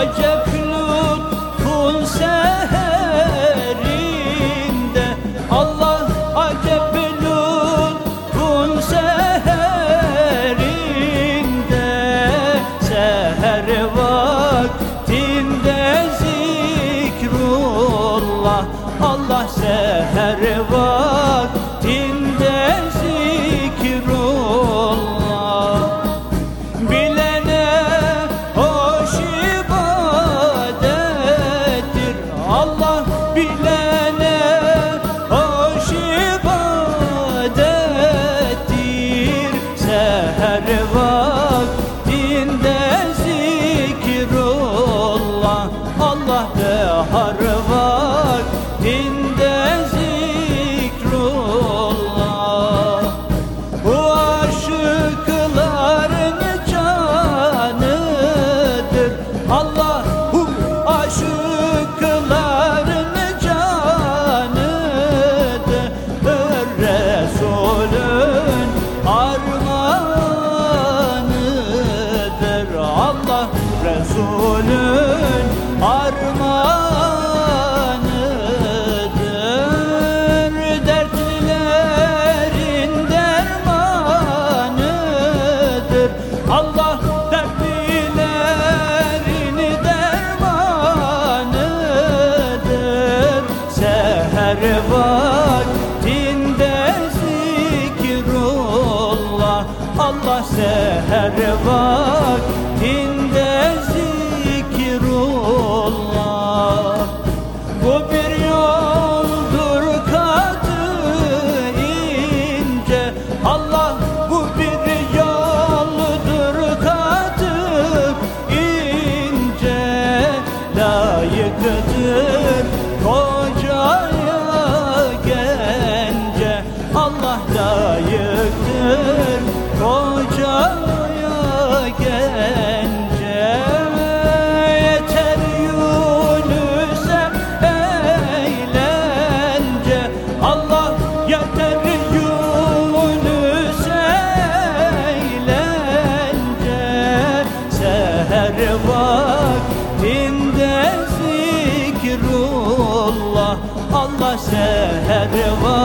Acep lütfun seherinde. Allah acep lütfun seherinde. Seher vaktinde zikrullah. Allah seher Allah behar Resulün armağanıdır. Dertlilerin dermanıdır. Allah dertlilerin dermanıdır. Seher vaktinde zikrullah. Allah seher vaktinde Layıktır kocaya gence. Allah layıktır kocaya gence. Yeter Yunus'e eğlence. Allah yeter Yunus'e eğlence. Seher vaktinde Allah seher vaktinde